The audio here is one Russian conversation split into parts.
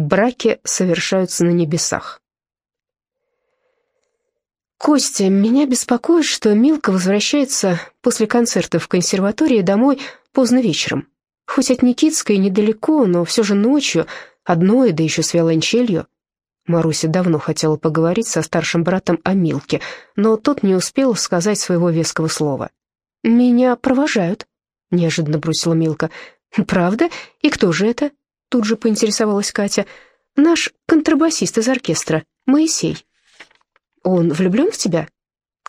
Браки совершаются на небесах. «Костя, меня беспокоит, что Милка возвращается после концерта в консерватории домой поздно вечером. Хоть от Никитской недалеко, но все же ночью, одной, да еще с виолончелью. Маруся давно хотела поговорить со старшим братом о Милке, но тот не успел сказать своего веского слова. «Меня провожают», — неожиданно бросила Милка. «Правда? И кто же это?» — тут же поинтересовалась Катя. «Наш контрабасист из оркестра, Моисей». «Он влюблен в тебя?»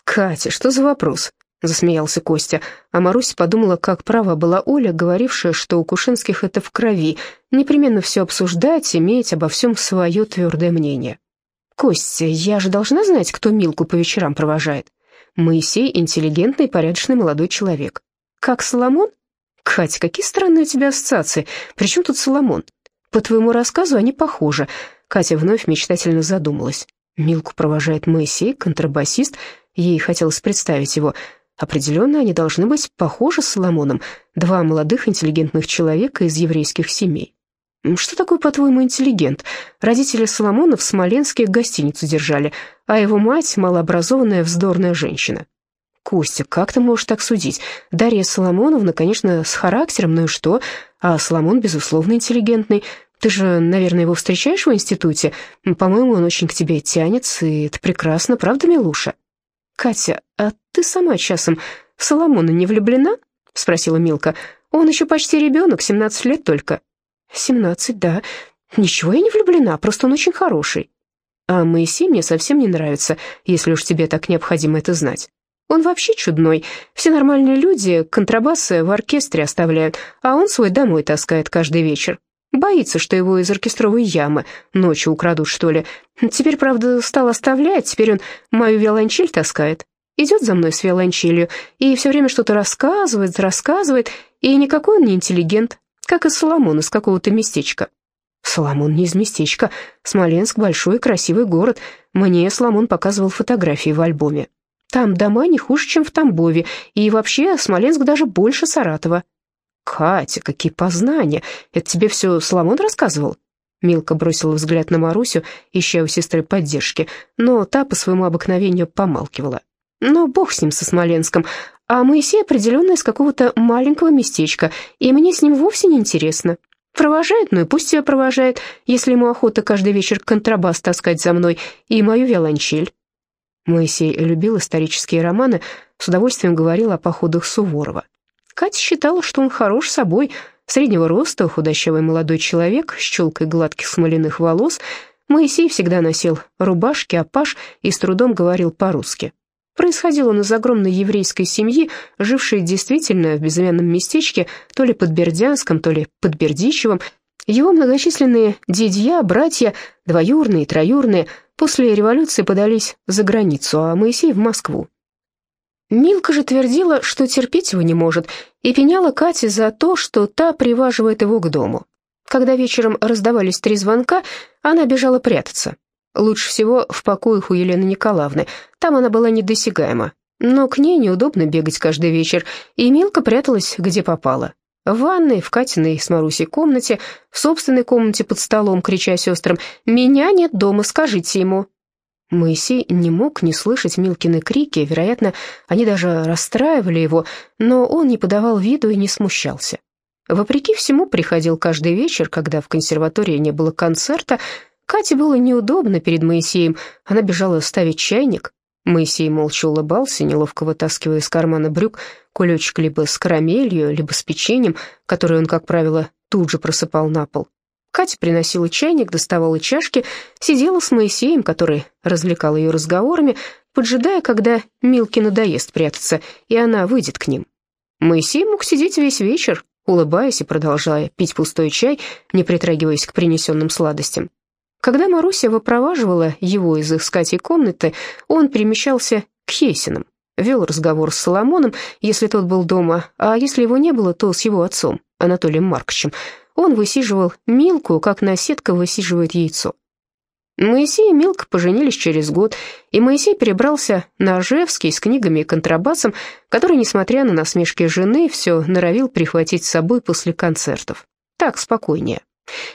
«Катя, что за вопрос?» — засмеялся Костя, а Маруся подумала, как права была Оля, говорившая, что у Кушинских это в крови, непременно все обсуждать, иметь обо всем свое твердое мнение. «Костя, я же должна знать, кто Милку по вечерам провожает. Моисей — интеллигентный, порядочный молодой человек. Как Соломон? Катя, какие странные у тебя ассоциации. Причем тут Соломон? По твоему рассказу они похожи». Катя вновь мечтательно задумалась. Милку провожает Моисей, контрабасист. Ей хотелось представить его. Определенно, они должны быть похожи с Соломоном. Два молодых интеллигентных человека из еврейских семей. Что такое, по-твоему, интеллигент? Родители Соломона в Смоленске гостиницу держали, а его мать — малообразованная вздорная женщина. Костя, как ты можешь так судить? Дарья Соломоновна, конечно, с характером, ну и что? А Соломон, безусловно, интеллигентный. Ты же, наверное, его встречаешь в институте? По-моему, он очень к тебе тянется, и это прекрасно, правда, Милуша?» «Катя, а ты сама часом в Соломона не влюблена?» — спросила Милка. «Он еще почти ребенок, 17 лет только». «17, да. Ничего я не влюблена, просто он очень хороший». «А Моисей мне совсем не нравится, если уж тебе так необходимо это знать. Он вообще чудной. Все нормальные люди контрабасы в оркестре оставляют, а он свой домой таскает каждый вечер. Боится, что его из оркестровой ямы ночью украдут, что ли. Теперь, правда, стал оставлять, теперь он мою виолончель таскает. Идет за мной с виолончелью и все время что-то рассказывает, рассказывает, и никакой он не интеллигент, как и Соломон из какого-то местечка. Соломон не из местечка. Смоленск — большой красивый город. Мне Соломон показывал фотографии в альбоме. Там дома не хуже, чем в Тамбове, и вообще Смоленск даже больше Саратова. «Катя, какие познания! Это тебе все Соломон рассказывал?» Милка бросила взгляд на Марусю, ища у сестры поддержки, но та по своему обыкновению помалкивала. «Но бог с ним, со Смоленском, а Моисей определенно из какого-то маленького местечка, и мне с ним вовсе не интересно. Провожает, ну и пусть себя провожает, если ему охота каждый вечер контрабас таскать за мной и мою виолончель». Моисей любил исторические романы, с удовольствием говорил о походах Суворова. Катя считала, что он хорош собой, среднего роста, худощавый молодой человек с челкой гладких смоляных волос. Моисей всегда носил рубашки, апаш и с трудом говорил по-русски. Происходил он из огромной еврейской семьи, жившей действительно в безымянном местечке, то ли под Бердянском, то ли под Бердичевым. Его многочисленные дядья, братья, двоюрные, троюрные, после революции подались за границу, а Моисей в Москву. Милка же твердила, что терпеть его не может, и пеняла Кате за то, что та приваживает его к дому. Когда вечером раздавались три звонка, она бежала прятаться. Лучше всего в покоях у Елены Николаевны, там она была недосягаема. Но к ней неудобно бегать каждый вечер, и Милка пряталась где попало. В ванной, в Катиной с Марусей комнате, в собственной комнате под столом, крича сестрам «Меня нет дома, скажите ему». Моисей не мог не слышать Милкины крики, вероятно, они даже расстраивали его, но он не подавал виду и не смущался. Вопреки всему, приходил каждый вечер, когда в консерватории не было концерта. Кате было неудобно перед Моисеем, она бежала ставить чайник. Моисей молча улыбался, неловко вытаскивая из кармана брюк кулечек либо с карамелью, либо с печеньем, которое он, как правило, тут же просыпал на пол. Катя приносила чайник, доставала чашки, сидела с Моисеем, который развлекал ее разговорами, поджидая, когда Милке надоест прятаться, и она выйдет к ним. Моисей мог сидеть весь вечер, улыбаясь и продолжая пить пустой чай, не притрагиваясь к принесенным сладостям. Когда Маруся выпроваживала его из их с Катей комнаты, он перемещался к Хейсинам, вел разговор с Соломоном, если тот был дома, а если его не было, то с его отцом, Анатолием Марковичем, он высиживал Милку, как наседка высиживает яйцо. Моисей и Милка поженились через год, и Моисей перебрался на Ржевский с книгами и контрабасом, который, несмотря на насмешки жены, все норовил прихватить с собой после концертов. Так спокойнее.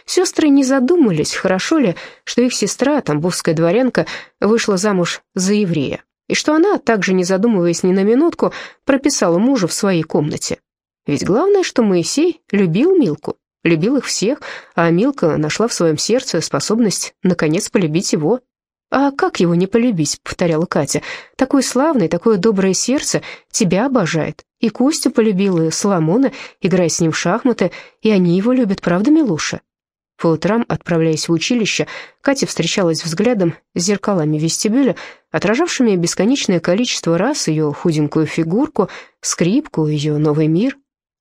Сестры не задумались, хорошо ли, что их сестра, тамбовская дворянка, вышла замуж за еврея, и что она, также не задумываясь ни на минутку, прописала мужа в своей комнате. Ведь главное, что Моисей любил Милку, любил их всех, а Милка нашла в своем сердце способность, наконец, полюбить его. «А как его не полюбить?» — повторяла Катя. «Такой славный, такое доброе сердце тебя обожает. И Костю полюбил, и Соломона, играя с ним в шахматы, и они его любят, правда, Милуша?» По утрам, отправляясь в училище, Катя встречалась взглядом с зеркалами вестибюля, отражавшими бесконечное количество раз ее худенькую фигурку, скрипку, ее новый мир.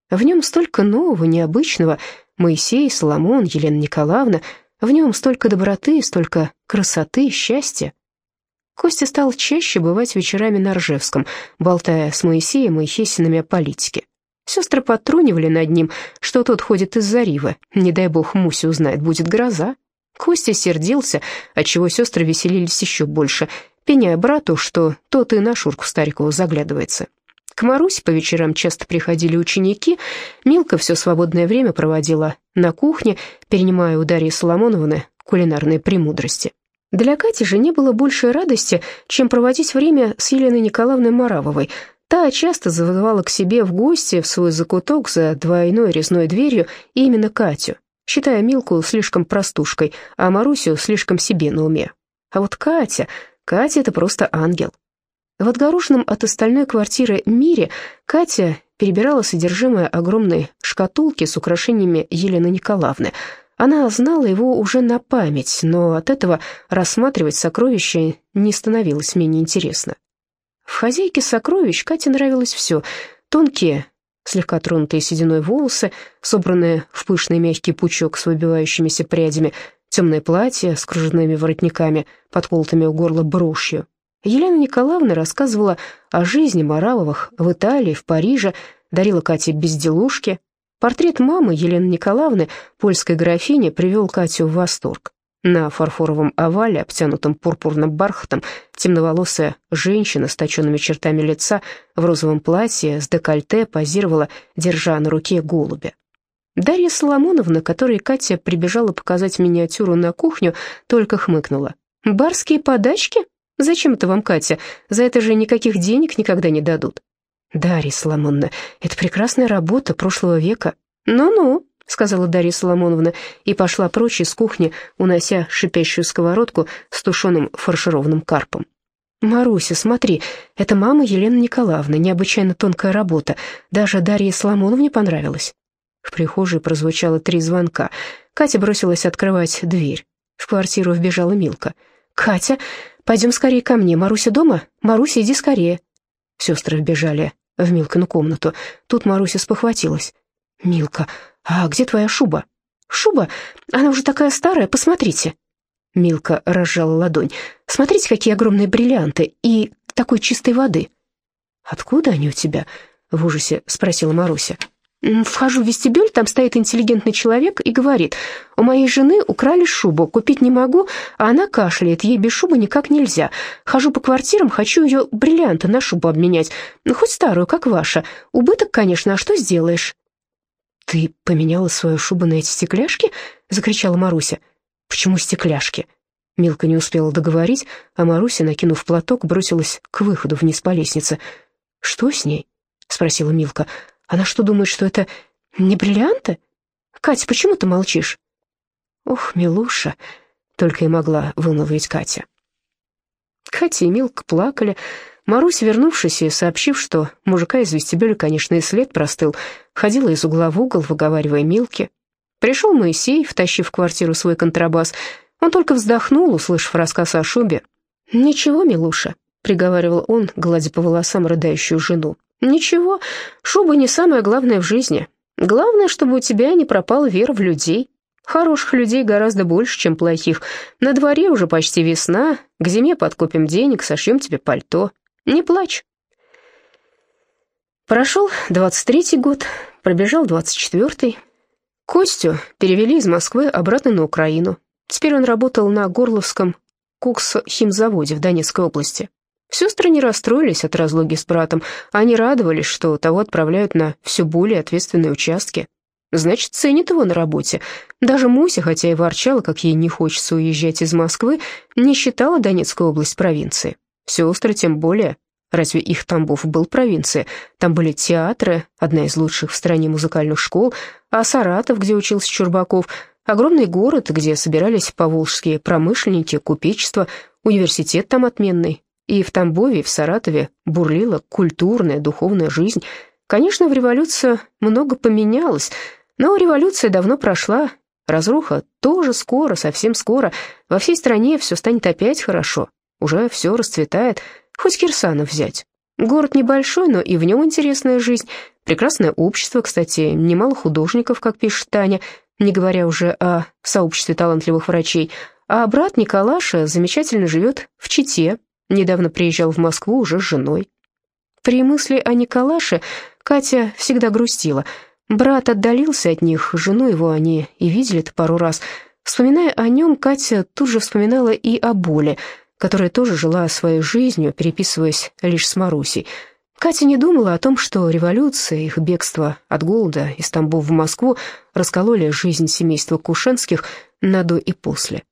В нем столько нового, необычного. Моисей, Соломон, Елена Николаевна — в нем столько доброты, столько красоты, счастья. Костя стал чаще бывать вечерами на Ржевском, болтая с Моисеем и Хесинами о политике. Сестры подтрунивали над ним, что тот ходит из-за Ривы. Не дай бог Муся узнает, будет гроза. Костя сердился, отчего сестры веселились еще больше, пеняя брату, что тот и на Шурку Старикову заглядывается. К Марусе по вечерам часто приходили ученики. Милка все свободное время проводила на кухне, перенимая у Дарьи Соломоновны кулинарные премудрости. Для Кати же не было большей радости, чем проводить время с Еленой Николаевной Маравовой. Та часто зазывала к себе в гости в свой закуток за двойной резной дверью именно Катю, считая Милку слишком простушкой, а Марусю слишком себе на уме. А вот Катя, Катя — это просто ангел. В отгороженном от остальной квартиры мире Катя перебирала содержимое огромной шкатулки с украшениями Елены Николаевны. Она знала его уже на память, но от этого рассматривать сокровища не становилось менее интересно. В хозяйке сокровищ Кате нравилось все. Тонкие, слегка тронутые сединой волосы, собранные в пышный мягкий пучок с выбивающимися прядями, темное платье с кружевными воротниками, подколотыми у горла брошью, Елена Николаевна рассказывала о жизни Моравовых в Италии, в Париже, дарила Кате безделушки. Портрет мамы Елены Николаевны, польской графини, привел Катю в восторг. На фарфоровом овале, обтянутом пурпурным бархатом, темноволосая женщина с точенными чертами лица в розовом платье с декольте позировала, держа на руке голубя. Дарья Соломоновна, которой Катя прибежала показать миниатюру на кухню, только хмыкнула. «Барские подачки?» Зачем это вам, Катя? За это же никаких денег никогда не дадут». «Дарья Соломоновна, это прекрасная работа прошлого века». «Ну-ну», — сказала Дарья Соломоновна и пошла прочь из кухни, унося шипящую сковородку с тушеным фаршированным карпом. «Маруся, смотри, это мама Елены Николаевны, необычайно тонкая работа. Даже Дарье Соломоновне понравилось». В прихожей прозвучало три звонка. Катя бросилась открывать дверь. В квартиру вбежала Милка. «Катя, «Пойдем скорее ко мне. Маруся дома? Маруся, иди скорее». Сестры вбежали в Милкину комнату. Тут Маруся спохватилась. «Милка, а где твоя шуба?» «Шуба? Она уже такая старая, посмотрите». Милка разжала ладонь. «Смотрите, какие огромные бриллианты и такой чистой воды». «Откуда они у тебя?» — в ужасе спросила Маруся. Вхожу в вестибюль, там стоит интеллигентный человек и говорит, «У моей жены украли шубу, купить не могу, а она кашляет, ей без шубы никак нельзя. Хожу по квартирам, хочу ее бриллианты на шубу обменять, ну, хоть старую, как ваша. Убыток, конечно, а что сделаешь?» «Ты поменяла свою шубу на эти стекляшки?» — закричала Маруся. «Почему стекляшки?» Милка не успела договорить, а Маруся, накинув платок, бросилась к выходу вниз по лестнице. «Что с ней?» — спросила Милка. Она что, думает, что это не бриллианты? Катя, почему ты молчишь? Ох, Милуша, только и могла вымолвить Катя. Катя и Милка плакали. Марусь, вернувшись и сообщив, что мужика из вестибюля, конечно, и след простыл, ходила из угла в угол, выговаривая Милке. Пришел Моисей, втащив в квартиру свой контрабас. Он только вздохнул, услышав рассказ о шубе. «Ничего, Милуша», — приговаривал он, гладя по волосам рыдающую жену. «Ничего, шуба не самое главное в жизни. Главное, чтобы у тебя не пропала вера в людей. Хороших людей гораздо больше, чем плохих. На дворе уже почти весна, к зиме подкопим денег, сошьем тебе пальто. Не плачь». Прошел двадцать третий год, пробежал двадцать четвертый. Костю перевели из Москвы обратно на Украину. Теперь он работал на Горловском кукс-химзаводе в Донецкой области. Сестры не расстроились от разлуки с братом, они радовались, что того отправляют на все более ответственные участки. Значит, ценит его на работе. Даже Муся, хотя и ворчала, как ей не хочется уезжать из Москвы, не считала Донецкую область провинцией. Сестры тем более. Разве их Тамбов был провинцией? Там были театры, одна из лучших в стране музыкальных школ, а Саратов, где учился Чурбаков, огромный город, где собирались поволжские промышленники, купечество, университет там отменный. И в Тамбове, и в Саратове бурлила культурная, духовная жизнь. Конечно, в революцию много поменялось, но революция давно прошла, разруха тоже скоро, совсем скоро. Во всей стране все станет опять хорошо, уже все расцветает, хоть Кирсанов взять. Город небольшой, но и в нем интересная жизнь, прекрасное общество, кстати, немало художников, как пишет Таня, не говоря уже о сообществе талантливых врачей, а брат Николаша замечательно живет в Чите, недавно приезжал в Москву уже с женой. При мысли о Николаше Катя всегда грустила – Брат отдалился от них, жену его они и видели-то пару раз. Вспоминая о нем, Катя тут же вспоминала и о боли, которая тоже жила своей жизнью, переписываясь лишь с Марусей. Катя не думала о том, что революция, их бегство от голода из Тамбова в Москву раскололи жизнь семейства Кушенских на до и после.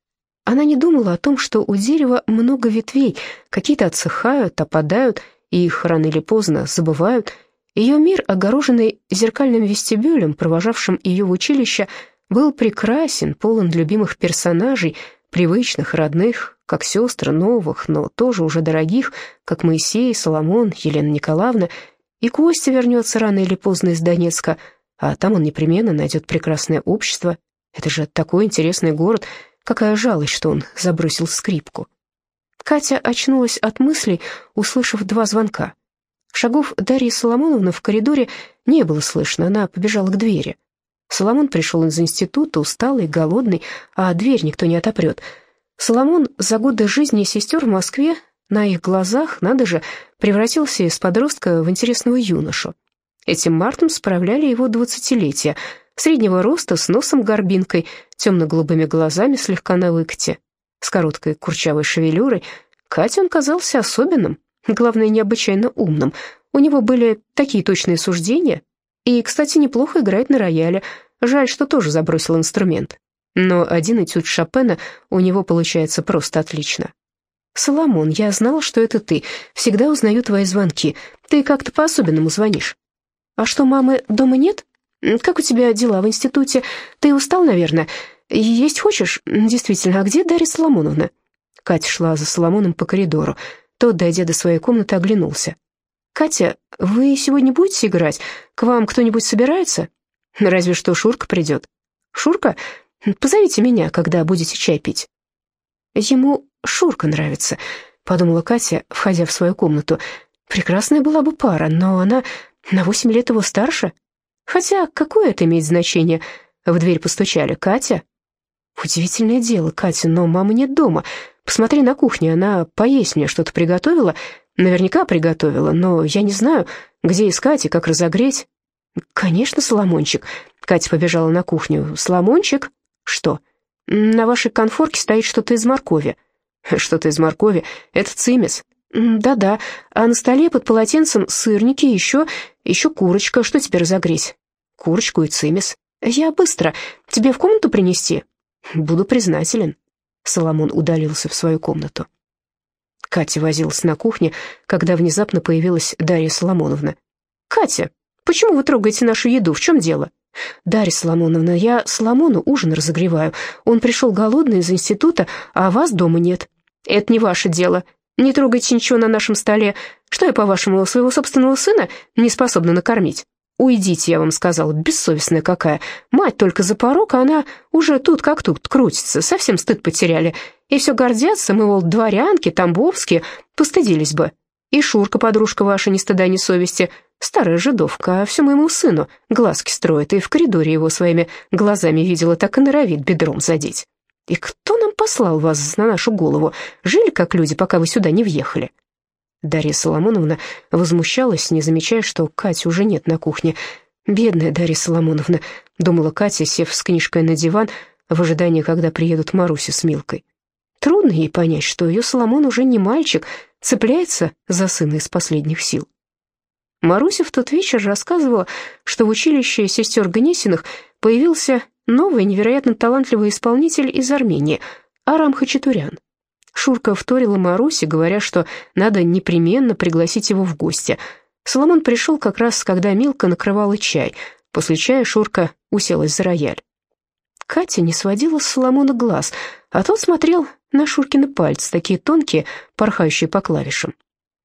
Она не думала о том, что у дерева много ветвей, какие-то отсыхают, опадают, и их рано или поздно забывают – ее мир, огороженный зеркальным вестибюлем, провожавшим ее в училище, был прекрасен, полон любимых персонажей, привычных, родных, как сестры, новых, но тоже уже дорогих, как Моисей, Соломон, Елена Николаевна, и Костя вернется рано или поздно из Донецка, а там он непременно найдет прекрасное общество. Это же такой интересный город, какая жалость, что он забросил скрипку. Катя очнулась от мыслей, услышав два звонка — Шагов Дарьи Соломоновны в коридоре не было слышно, она побежала к двери. Соломон пришел из института, усталый, голодный, а дверь никто не отопрет. Соломон за годы жизни сестер в Москве на их глазах, надо же, превратился из подростка в интересного юношу. Этим мартом справляли его двадцатилетие, среднего роста, с носом-горбинкой, темно-голубыми глазами слегка на выкате, с короткой курчавой шевелюрой. Катя он казался особенным, главное, необычайно умным. У него были такие точные суждения. И, кстати, неплохо играет на рояле. Жаль, что тоже забросил инструмент. Но один этюд Шопена у него получается просто отлично. «Соломон, я знала, что это ты. Всегда узнаю твои звонки. Ты как-то по-особенному звонишь». «А что, мамы дома нет? Как у тебя дела в институте? Ты устал, наверное? Есть хочешь? Действительно, а где Дарья Соломоновна?» Катя шла за Соломоном по коридору. Тот, дойдя до своей комнаты, оглянулся. «Катя, вы сегодня будете играть? К вам кто-нибудь собирается? Разве что Шурка придет. Шурка? Позовите меня, когда будете чай пить». «Ему Шурка нравится», — подумала Катя, входя в свою комнату. «Прекрасная была бы пара, но она на восемь лет его старше. Хотя какое это имеет значение?» В дверь постучали. «Катя?» «Удивительное дело, Катя, но мамы нет дома. Посмотри на кухню, она поесть мне что-то приготовила. Наверняка приготовила, но я не знаю, где искать и как разогреть. Конечно, Соломончик. Катя побежала на кухню. Соломончик? Что? На вашей конфорке стоит что-то из моркови. Что-то из моркови? Это цимис. Да-да, а на столе под полотенцем сырники, еще, еще курочка. Что теперь разогреть? Курочку и цимис. Я быстро. Тебе в комнату принести? Буду признателен. Соломон удалился в свою комнату. Катя возилась на кухне, когда внезапно появилась Дарья Соломоновна. «Катя, почему вы трогаете нашу еду? В чем дело?» «Дарья Соломоновна, я Соломону ужин разогреваю. Он пришел голодный из института, а вас дома нет». «Это не ваше дело. Не трогайте ничего на нашем столе. Что я, по-вашему, своего собственного сына не способна накормить?» «Уйдите, я вам сказала, бессовестная какая. Мать только за порог, а она уже тут как тут крутится, совсем стыд потеряли. И все гордятся, мы, мол, дворянки, тамбовские, постыдились бы. И Шурка, подружка ваша, ни стыда, ни совести, старая жидовка, а все моему сыну глазки строит, и в коридоре его своими глазами видела, так и норовит бедром задеть. И кто нам послал вас на нашу голову? Жили как люди, пока вы сюда не въехали?» Дарья Соломоновна возмущалась, не замечая, что Кати уже нет на кухне. «Бедная Дарья Соломоновна», — думала Катя, сев с книжкой на диван, в ожидании, когда приедут Маруся с Милкой. Трудно ей понять, что ее Соломон уже не мальчик, цепляется за сына из последних сил. Маруся в тот вечер рассказывала, что в училище сестер Гнесиных появился новый невероятно талантливый исполнитель из Армении – Арам Хачатурян. Шурка вторила Марусе, говоря, что надо непременно пригласить его в гости. Соломон пришел как раз, когда Милка накрывала чай. После чая Шурка уселась за рояль. Катя не сводила с Соломона глаз, а тот смотрел на Шуркины пальцы, такие тонкие, порхающие по клавишам.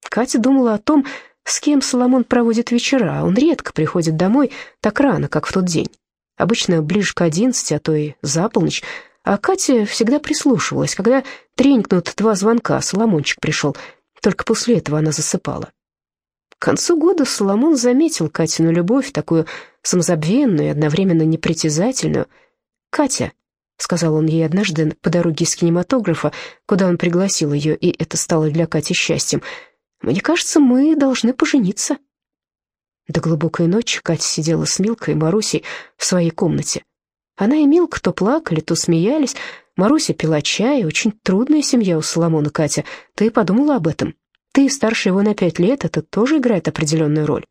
Катя думала о том, с кем Соломон проводит вечера. Он редко приходит домой так рано, как в тот день. Обычно ближе к одиннадцати, а то и за полночь. А Катя всегда прислушивалась, когда тренькнут два звонка, Соломончик пришел. Только после этого она засыпала. К концу года Соломон заметил Катину любовь, такую самозабвенную и одновременно непритязательную. «Катя», — сказал он ей однажды по дороге из кинематографа, куда он пригласил ее, и это стало для Кати счастьем — мне кажется, мы должны пожениться». До глубокой ночи Катя сидела с Милкой и Марусей в своей комнате. Она и Милка то плакали, то смеялись. Маруся пила чай, очень трудная семья у Соломона, Катя. Ты подумала об этом? Ты старше его на пять лет, это тоже играет определенную роль.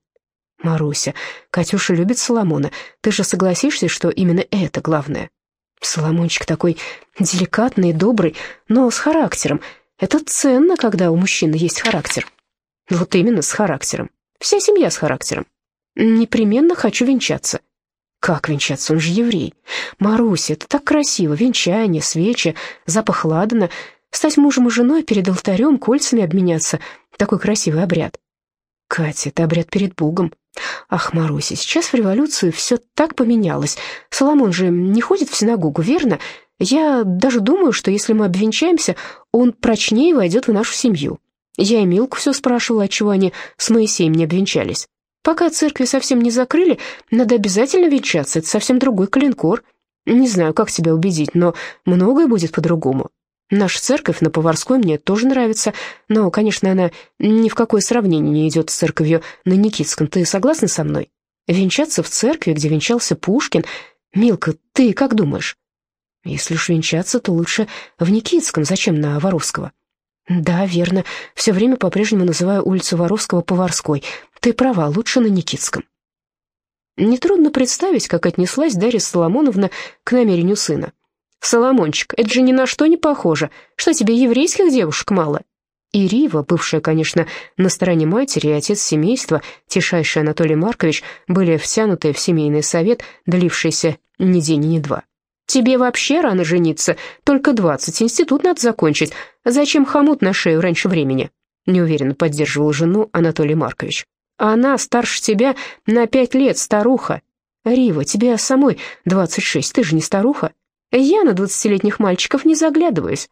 Маруся, Катюша любит Соломона. Ты же согласишься, что именно это главное? Соломончик такой деликатный добрый, но с характером. Это ценно, когда у мужчины есть характер. Вот именно, с характером. Вся семья с характером. Непременно хочу венчаться. Как венчаться? Он же еврей. Маруся, это так красиво. Венчание, свечи, запах ладана. Стать мужем и женой перед алтарем, кольцами обменяться. Такой красивый обряд. Катя, это обряд перед Богом. Ах, Маруся, сейчас в революцию все так поменялось. Соломон же не ходит в синагогу, верно? Я даже думаю, что если мы обвенчаемся, он прочнее войдет в нашу семью. Я и Милку все спрашивала, отчего они с Моисеем не обвенчались. Пока церкви совсем не закрыли, надо обязательно венчаться, это совсем другой калинкор. Не знаю, как тебя убедить, но многое будет по-другому. Наша церковь на Поварской мне тоже нравится, но, конечно, она ни в какое сравнение не идет с церковью на Никитском. Ты согласна со мной? Венчаться в церкви, где венчался Пушкин... Милка, ты как думаешь? Если уж венчаться, то лучше в Никитском, зачем на Воровского? «Да, верно. Все время по-прежнему называю улицу Воровского Поварской. Ты права, лучше на Никитском». Нетрудно представить, как отнеслась Дарья Соломоновна к намерению сына. «Соломончик, это же ни на что не похоже. Что тебе, еврейских девушек мало?» И Рива, бывшая, конечно, на стороне матери, и отец семейства, тишайший Анатолий Маркович, были втянуты в семейный совет, длившийся ни день ни два. Тебе вообще рано жениться, только двадцать, институт надо закончить. Зачем хомут на шею раньше времени?» Неуверенно поддерживал жену Анатолий Маркович. «Она старше тебя на пять лет, старуха. Рива, тебе самой двадцать шесть, ты же не старуха. Я на двадцатилетних мальчиков не заглядываюсь.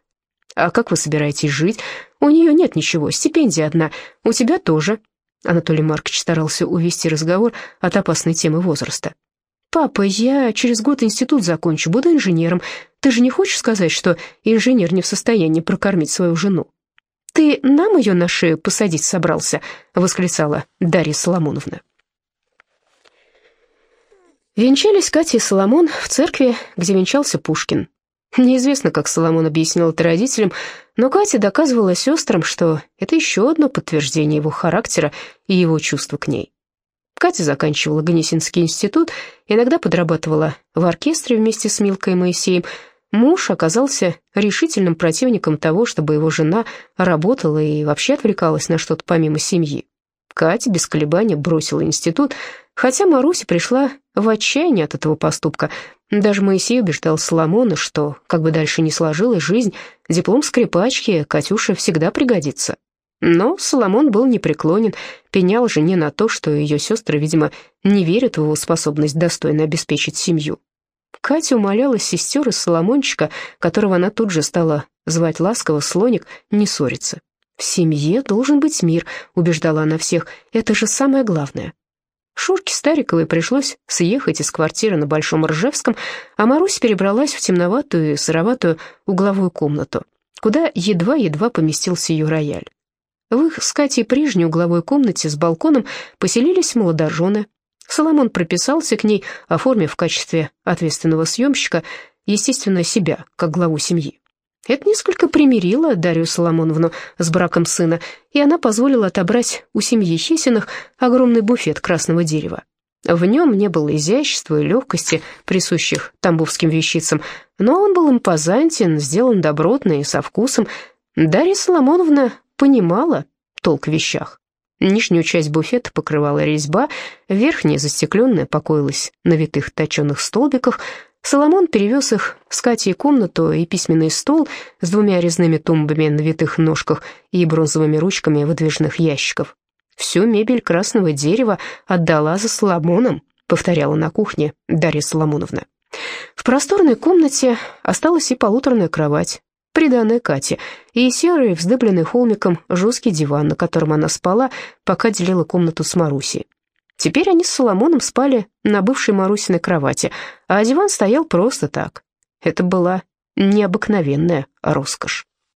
А как вы собираетесь жить? У нее нет ничего, стипендия одна. У тебя тоже». Анатолий Маркович старался увести разговор от опасной темы возраста. «Папа, я через год институт закончу, буду инженером. Ты же не хочешь сказать, что инженер не в состоянии прокормить свою жену?» «Ты нам ее на шею посадить собрался?» — восклицала Дарья Соломоновна. Венчались Катя и Соломон в церкви, где венчался Пушкин. Неизвестно, как Соломон объяснил это родителям, но Катя доказывала сестрам, что это еще одно подтверждение его характера и его чувства к ней. Катя заканчивала Ганесинский институт, иногда подрабатывала в оркестре вместе с Милкой и Моисеем. Муж оказался решительным противником того, чтобы его жена работала и вообще отвлекалась на что-то помимо семьи. Катя без колебаний бросила институт, хотя Маруся пришла в отчаяние от этого поступка. Даже Моисей убеждал Соломона, что, как бы дальше ни сложилась жизнь, диплом скрипачки Катюше всегда пригодится. Но Соломон был непреклонен, пенял жене на то, что ее сестры, видимо, не верят в его способность достойно обеспечить семью. Катя умоляла сестер из Соломончика, которого она тут же стала звать ласково слоник, не ссориться. «В семье должен быть мир», — убеждала она всех, — «это же самое главное». Шурке Стариковой пришлось съехать из квартиры на Большом Ржевском, а Марусь перебралась в темноватую и сыроватую угловую комнату, куда едва-едва поместился ее рояль. В их с Катей прежней угловой комнате с балконом поселились молодожены. Соломон прописался к ней, оформив в качестве ответственного съемщика, естественно, себя, как главу семьи. Это несколько примирило Дарью Соломоновну с браком сына, и она позволила отобрать у семьи Хесиных огромный буфет красного дерева. В нем не было изящества и легкости, присущих тамбовским вещицам, но он был импозантен, сделан добротно и со вкусом. Дарья Соломоновна понимала толк в вещах. Нижнюю часть буфета покрывала резьба, верхняя, застекленная, покоилась на витых точеных столбиках. Соломон перевез их в скатье комнату и письменный стол с двумя резными тумбами на витых ножках и бронзовыми ручками выдвижных ящиков. Всю мебель красного дерева отдала за Соломоном, повторяла на кухне Дарья Соломоновна. В просторной комнате осталась и полуторная кровать, приданная Кате, и серый, вздыбленный холмиком, жесткий диван, на котором она спала, пока делила комнату с Марусей. Теперь они с Соломоном спали на бывшей Марусиной кровати, а диван стоял просто так. Это была необыкновенная роскошь.